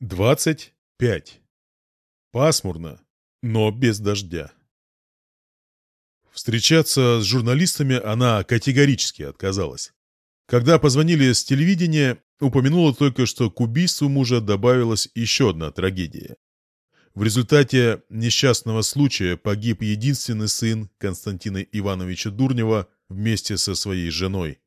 25. Пасмурно, но без дождя. Встречаться с журналистами она категорически отказалась. Когда позвонили с телевидения, упомянула только, что к убийству мужа добавилась еще одна трагедия. В результате несчастного случая погиб единственный сын Константина Ивановича Дурнева вместе со своей женой.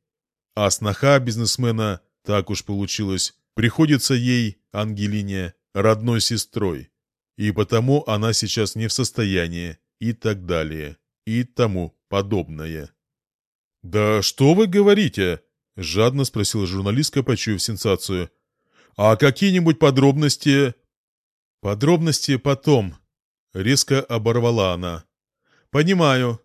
А сноха бизнесмена, так уж получилось, приходится ей, Ангелине, родной сестрой, и потому она сейчас не в состоянии, и так далее, и тому подобное. «Да что вы говорите?» – жадно спросила журналистка, почуяв сенсацию. «А какие-нибудь подробности?» «Подробности потом», – резко оборвала она. «Понимаю».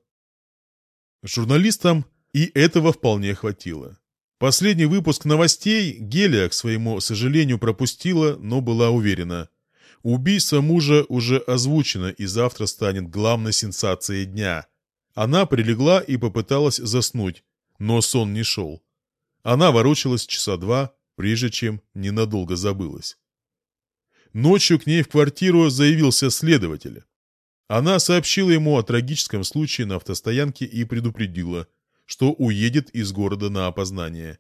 Журналистам и этого вполне хватило. Последний выпуск новостей Гелия, к своему сожалению, пропустила, но была уверена. Убийство мужа уже озвучено и завтра станет главной сенсацией дня. Она прилегла и попыталась заснуть, но сон не шел. Она ворочалась часа два, прежде чем ненадолго забылась. Ночью к ней в квартиру заявился следователь. Она сообщила ему о трагическом случае на автостоянке и предупредила – что уедет из города на опознание.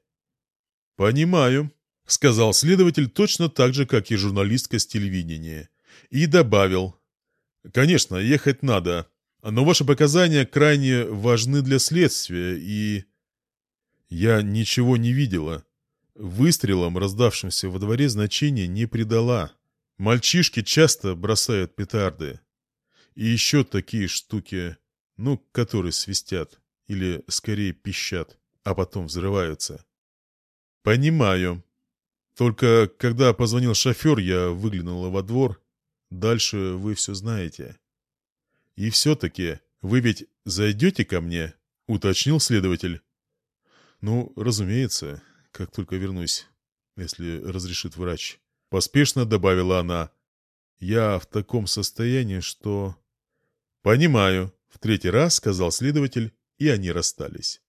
«Понимаю», — сказал следователь точно так же, как и журналистка с телевидения. И добавил. «Конечно, ехать надо, но ваши показания крайне важны для следствия, и...» Я ничего не видела. Выстрелом, раздавшимся во дворе, значения не придала. Мальчишки часто бросают петарды. И еще такие штуки, ну, которые свистят. Или, скорее, пищат, а потом взрываются. Понимаю. Только когда позвонил шофер, я выглянула во двор. Дальше вы все знаете. И все-таки вы ведь зайдете ко мне? Уточнил следователь. Ну, разумеется, как только вернусь, если разрешит врач. Поспешно добавила она. Я в таком состоянии, что... Понимаю, в третий раз сказал следователь и они расстались.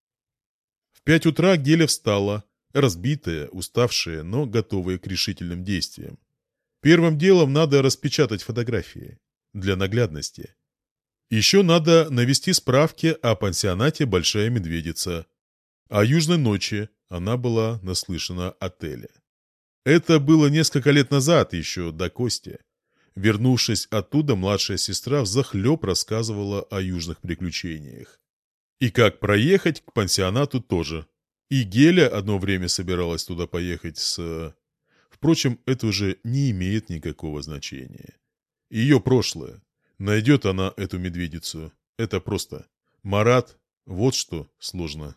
В пять утра Геля встала, разбитая, уставшая, но готовая к решительным действиям. Первым делом надо распечатать фотографии для наглядности. Еще надо навести справки о пансионате «Большая медведица». О южной ночи она была наслышана отеля. Это было несколько лет назад, еще до Кости. Вернувшись оттуда, младшая сестра взахлеб рассказывала о южных приключениях. И как проехать к пансионату тоже. И Геля одно время собиралась туда поехать с... Впрочем, это уже не имеет никакого значения. Ее прошлое. Найдет она эту медведицу. Это просто. Марат, вот что сложно.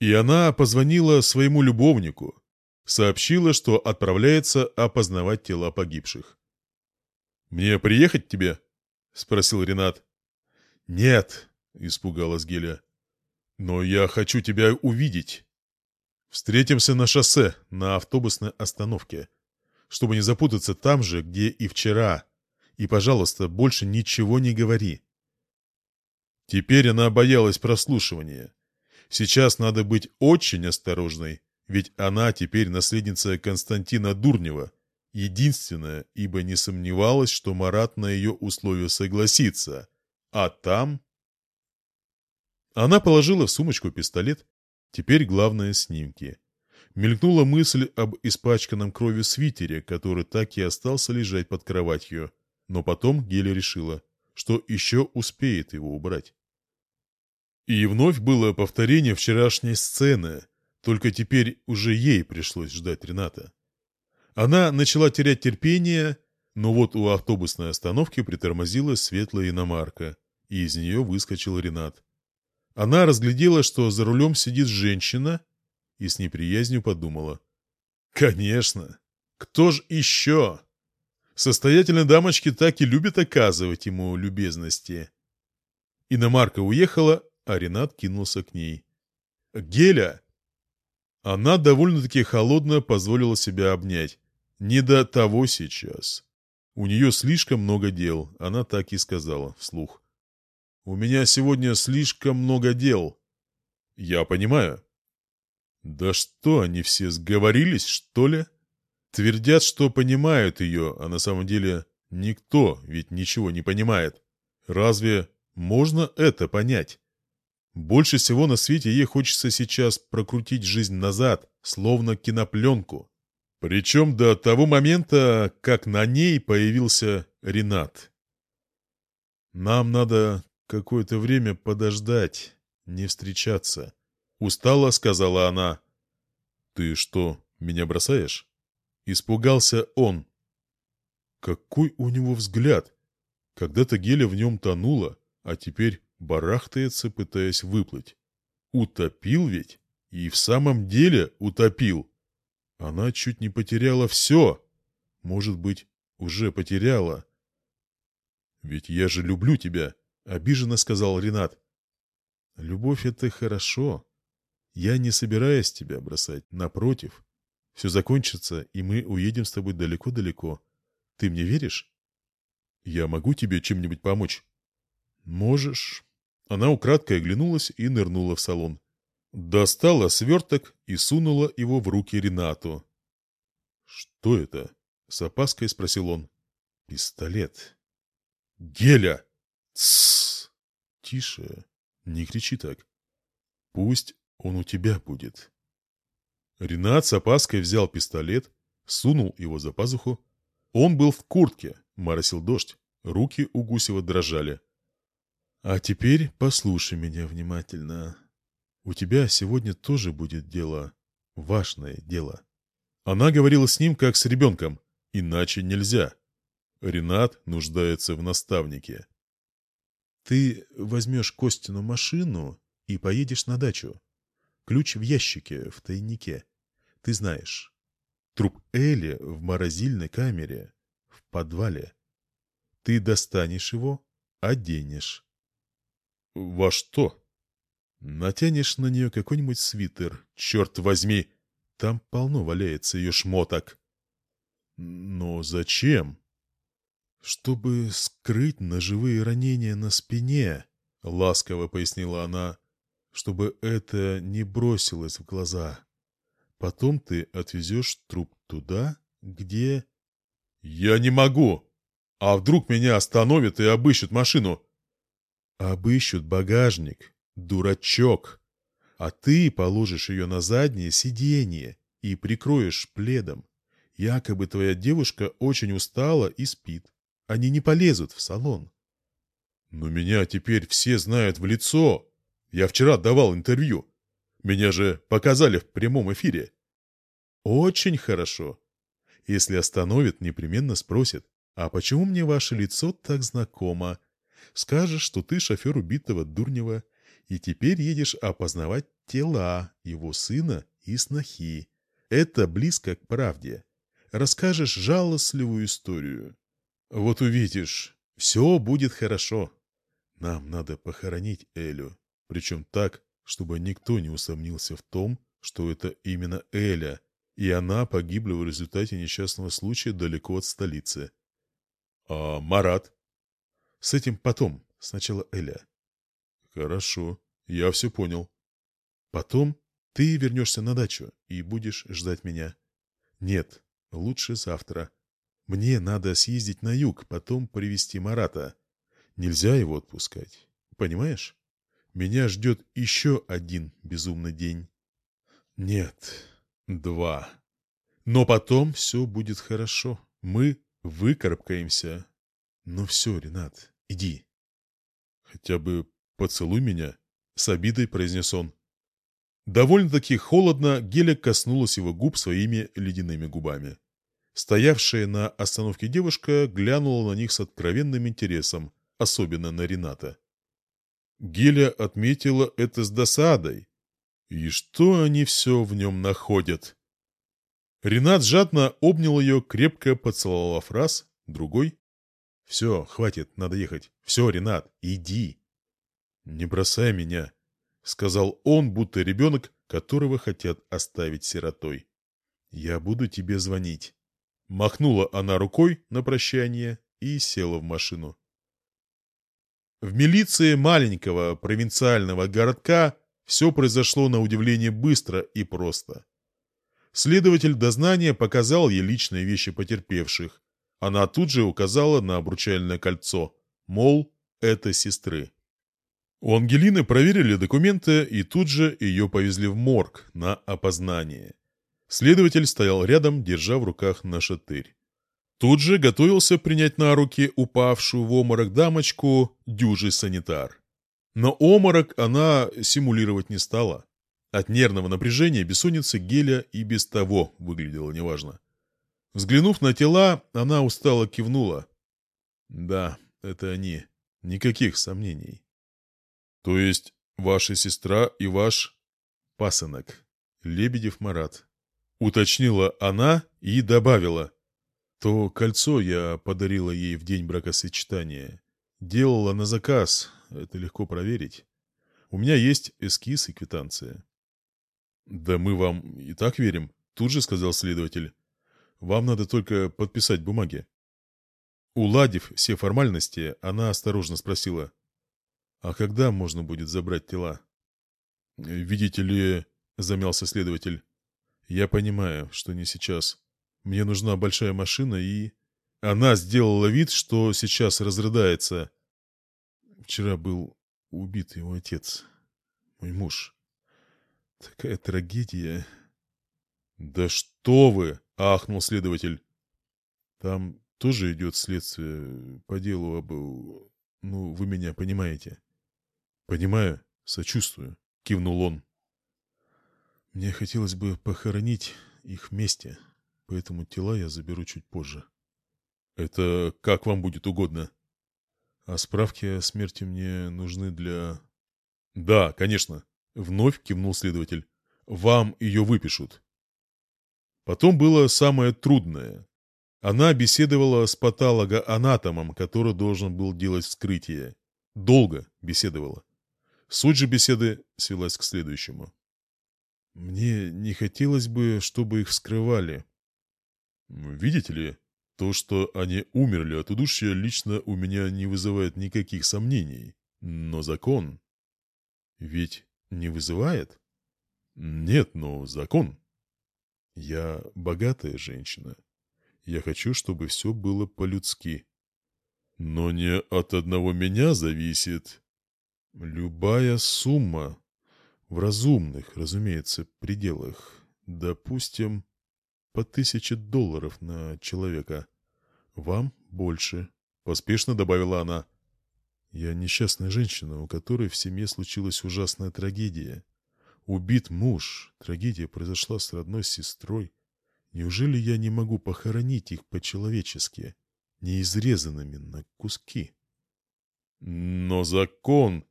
И она позвонила своему любовнику. Сообщила, что отправляется опознавать тела погибших. «Мне приехать к тебе?» — спросил Ренат. «Нет», — испугалась Геля. «Но я хочу тебя увидеть. Встретимся на шоссе, на автобусной остановке, чтобы не запутаться там же, где и вчера. И, пожалуйста, больше ничего не говори». Теперь она боялась прослушивания. Сейчас надо быть очень осторожной, ведь она теперь наследница Константина Дурнева, единственная, ибо не сомневалась, что Марат на ее условия согласится. А там... Она положила в сумочку пистолет. Теперь главное — снимки. Мелькнула мысль об испачканном кровью свитере, который так и остался лежать под кроватью. Но потом Геля решила, что еще успеет его убрать. И вновь было повторение вчерашней сцены, только теперь уже ей пришлось ждать Рената. Она начала терять терпение, но вот у автобусной остановки притормозила светлая иномарка, и из нее выскочил Ренат. Она разглядела, что за рулем сидит женщина, и с неприязнью подумала. «Конечно! Кто ж еще?» Состоятельные дамочки так и любят оказывать ему любезности. Иномарка уехала, а Ренат кинулся к ней. «Геля!» Она довольно-таки холодно позволила себя обнять. Не до того сейчас. У нее слишком много дел, она так и сказала вслух. У меня сегодня слишком много дел. Я понимаю. Да что, они все сговорились, что ли? Твердят, что понимают ее, а на самом деле никто ведь ничего не понимает. Разве можно это понять? Больше всего на свете ей хочется сейчас прокрутить жизнь назад, словно кинопленку. Причем до того момента, как на ней появился Ренат. «Нам надо какое-то время подождать, не встречаться», — устало сказала она. «Ты что, меня бросаешь?» Испугался он. Какой у него взгляд! Когда-то геля в нем тонула, а теперь барахтается, пытаясь выплыть. Утопил ведь? И в самом деле утопил. Она чуть не потеряла все. Может быть, уже потеряла. «Ведь я же люблю тебя», — обиженно сказал Ренат. «Любовь — это хорошо. Я не собираюсь тебя бросать, напротив. Все закончится, и мы уедем с тобой далеко-далеко. Ты мне веришь? Я могу тебе чем-нибудь помочь? Можешь. Она украдкой оглянулась и нырнула в салон. Достала сверток и сунула его в руки Ренату. «Что это?» — с опаской спросил он. «Пистолет». «Геля!» «Тссс!» «Тише, не кричи так. Пусть он у тебя будет». Ренат с опаской взял пистолет, сунул его за пазуху. Он был в куртке, моросил дождь, руки у Гусева дрожали. «А теперь послушай меня внимательно. У тебя сегодня тоже будет дело, важное дело». Она говорила с ним, как с ребенком, иначе нельзя. Ренат нуждается в наставнике. «Ты возьмешь Костину машину и поедешь на дачу. Ключ в ящике, в тайнике. Ты знаешь. Труп Эли в морозильной камере, в подвале. Ты достанешь его, оденешь. Во что? Натянешь на нее какой-нибудь свитер, черт возьми. Там полно валяется ее шмоток. Но зачем? Чтобы скрыть ножевые ранения на спине, ласково пояснила она чтобы это не бросилось в глаза. Потом ты отвезешь труп туда, где... Я не могу! А вдруг меня остановят и обыщут машину? Обыщут багажник, дурачок. А ты положишь ее на заднее сиденье и прикроешь пледом. Якобы твоя девушка очень устала и спит. Они не полезут в салон. Но меня теперь все знают в лицо. Я вчера давал интервью. Меня же показали в прямом эфире. Очень хорошо. Если остановит, непременно спросит, а почему мне ваше лицо так знакомо? Скажешь, что ты шофер убитого Дурнева, и теперь едешь опознавать тела его сына и снохи. Это близко к правде. Расскажешь жалостливую историю. Вот увидишь, все будет хорошо. Нам надо похоронить Элю. Причем так, чтобы никто не усомнился в том, что это именно Эля, и она погибла в результате несчастного случая далеко от столицы. А Марат? С этим потом, сначала Эля. Хорошо, я все понял. Потом ты вернешься на дачу и будешь ждать меня. Нет, лучше завтра. Мне надо съездить на юг, потом привести Марата. Нельзя его отпускать. Понимаешь? Меня ждет еще один безумный день. Нет, два. Но потом все будет хорошо. Мы выкарабкаемся. Ну все, Ренат, иди. Хотя бы поцелуй меня, с обидой произнес он. Довольно-таки холодно Геля коснулась его губ своими ледяными губами. Стоявшая на остановке девушка глянула на них с откровенным интересом, особенно на Рената. Геля отметила это с досадой. И что они все в нем находят? Ренат жадно обнял ее, крепко поцеловав раз, другой. «Все, хватит, надо ехать. Все, Ренат, иди». «Не бросай меня», — сказал он, будто ребенок, которого хотят оставить сиротой. «Я буду тебе звонить». Махнула она рукой на прощание и села в машину. В милиции маленького провинциального городка все произошло на удивление быстро и просто. Следователь дознания показал ей личные вещи потерпевших. Она тут же указала на обручальное кольцо, мол, это сестры. У Ангелины проверили документы и тут же ее повезли в морг на опознание. Следователь стоял рядом, держа в руках нашатырь. Тут же готовился принять на руки упавшую в оморок дамочку дюжий санитар. Но оморок она симулировать не стала. От нервного напряжения бессонница Геля и без того выглядела неважно. Взглянув на тела, она устало кивнула. Да, это они. Никаких сомнений. То есть ваша сестра и ваш пасынок, Лебедев Марат. Уточнила она и добавила. То кольцо я подарила ей в день бракосочетания. Делала на заказ, это легко проверить. У меня есть эскиз и квитанция. «Да мы вам и так верим», — тут же сказал следователь. «Вам надо только подписать бумаги». Уладив все формальности, она осторожно спросила. «А когда можно будет забрать тела?» «Видите ли...» — замялся следователь. «Я понимаю, что не сейчас. Мне нужна большая машина и...» Она сделала вид, что сейчас разрыдается. Вчера был убит его отец, мой муж. Такая трагедия. Да что вы! ахнул следователь. Там тоже идет следствие по делу об... Ну, вы меня понимаете. Понимаю, сочувствую, кивнул он. Мне хотелось бы похоронить их вместе, поэтому тела я заберу чуть позже. Это как вам будет угодно. А справки о смерти мне нужны для... Да, конечно, Вновь кивнул следователь. «Вам ее выпишут». Потом было самое трудное. Она беседовала с патологоанатомом, который должен был делать вскрытие. Долго беседовала. Суть же беседы свелась к следующему. «Мне не хотелось бы, чтобы их вскрывали». «Видите ли, то, что они умерли от удушья, лично у меня не вызывает никаких сомнений. Но закон...» «Ведь не вызывает? Нет, но закон. Я богатая женщина. Я хочу, чтобы все было по-людски. Но не от одного меня зависит. Любая сумма, в разумных, разумеется, пределах, допустим, по тысяче долларов на человека. Вам больше, — поспешно добавила она. Я несчастная женщина, у которой в семье случилась ужасная трагедия. Убит муж, трагедия произошла с родной сестрой. Неужели я не могу похоронить их по-человечески, не изрезанными на куски? Но закон...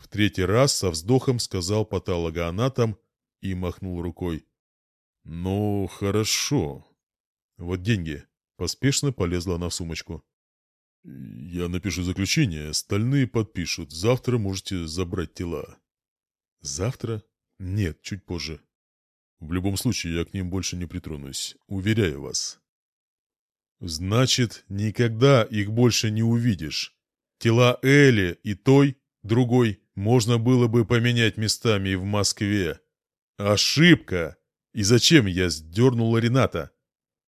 В третий раз со вздохом сказал патологоанатом и махнул рукой. «Ну, хорошо. Вот деньги». Поспешно полезла она в сумочку. «Я напишу заключение, остальные подпишут. Завтра можете забрать тела». «Завтра? Нет, чуть позже. В любом случае, я к ним больше не притронусь. Уверяю вас». «Значит, никогда их больше не увидишь. Тела Эли и той, другой, можно было бы поменять местами и в Москве. Ошибка! И зачем я сдернула Рената?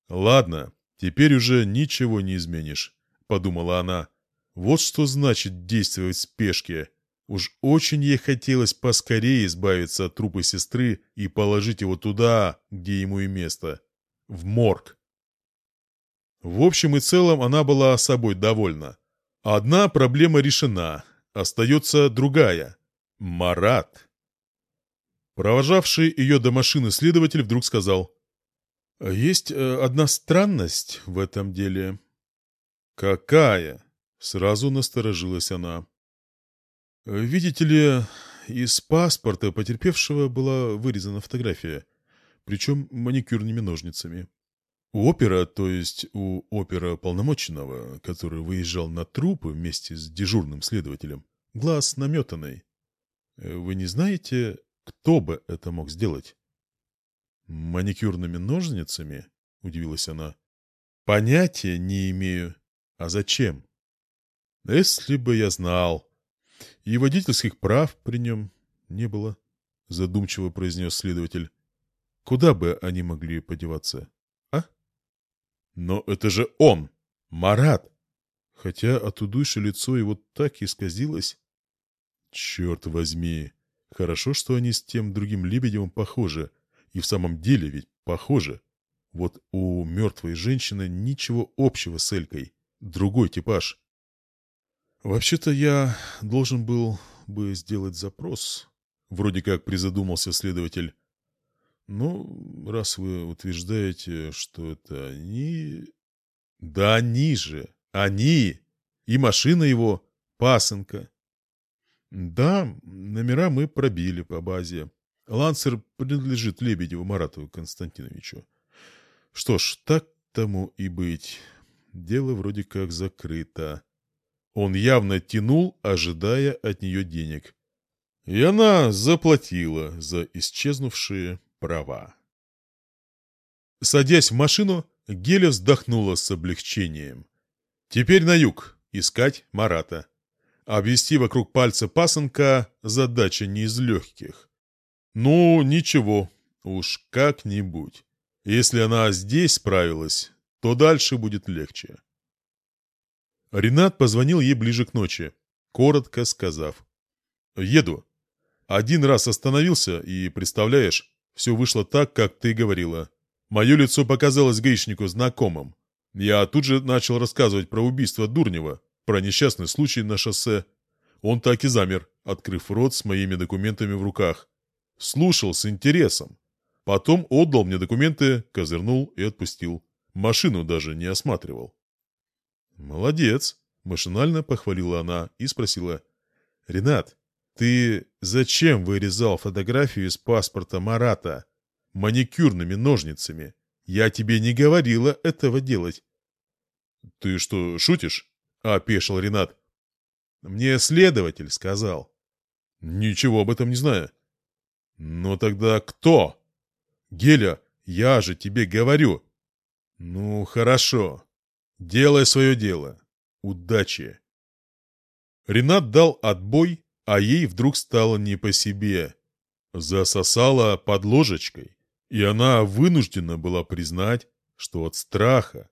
Ладно, теперь уже ничего не изменишь подумала она. Вот что значит действовать в спешке. Уж очень ей хотелось поскорее избавиться от трупа сестры и положить его туда, где ему и место. В морг. В общем и целом она была собой довольна. Одна проблема решена, остается другая. Марат. Провожавший ее до машины следователь вдруг сказал. «Есть э, одна странность в этом деле. «Какая?» — сразу насторожилась она. «Видите ли, из паспорта потерпевшего была вырезана фотография, причем маникюрными ножницами. У опера, то есть у опера полномоченного, который выезжал на трупы вместе с дежурным следователем, глаз наметанный. Вы не знаете, кто бы это мог сделать?» «Маникюрными ножницами?» — удивилась она. «Понятия не имею», а зачем? Если бы я знал. И водительских прав при нем не было, задумчиво произнес следователь. Куда бы они могли подеваться? Но это же он, Марат! Хотя от удуши лицо его так исказилось. Черт возьми! Хорошо, что они с тем другим Лебедевым похожи. И в самом деле ведь похожи. Вот у мертвой женщины ничего общего с Элькой. Другой типаж. Вообще-то я должен был бы сделать запрос. Вроде как призадумался следователь. Ну, раз вы утверждаете, что это они... Да они же! Они! И машина его, пасынка. Да, номера мы пробили по базе. Лансер принадлежит Лебедеву Марату Константиновичу. Что ж, так тому и быть. Дело вроде как закрыто. Он явно тянул, ожидая от нее денег. И она заплатила за исчезнувшие права. Садясь в машину, Геля вздохнула с облегчением. Теперь на юг, искать Марата. Обвести вокруг пальца пасынка – задача не из легких. Ну, ничего, уж как-нибудь. Если она здесь справилась, то дальше будет легче. Ренат позвонил ей ближе к ночи, коротко сказав. «Еду. Один раз остановился, и, представляешь, все вышло так, как ты говорила. Мое лицо показалось гаишнику знакомым. Я тут же начал рассказывать про убийство Дурнева, про несчастный случай на шоссе. Он так и замер, открыв рот с моими документами в руках. Слушал с интересом. Потом отдал мне документы, козырнул и отпустил. Машину даже не осматривал. «Молодец!» – машинально похвалила она и спросила. «Ренат, ты зачем вырезал фотографию из паспорта Марата маникюрными ножницами? Я тебе не говорила этого делать». «Ты что, шутишь?» — опешил Ренат. «Мне следователь сказал». «Ничего об этом не знаю». «Ну тогда кто?» «Геля, я же тебе говорю». «Ну, хорошо. Делай свое дело. Удачи». Ренат дал отбой, а ей вдруг стало не по себе. Засосала под ложечкой, и она вынуждена была признать, что от страха.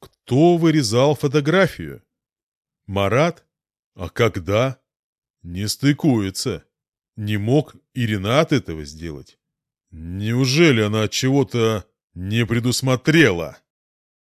Кто вырезал фотографию? Марат? А когда? Не стыкуется. Не мог и Ренат этого сделать. Неужели она чего-то не предусмотрела?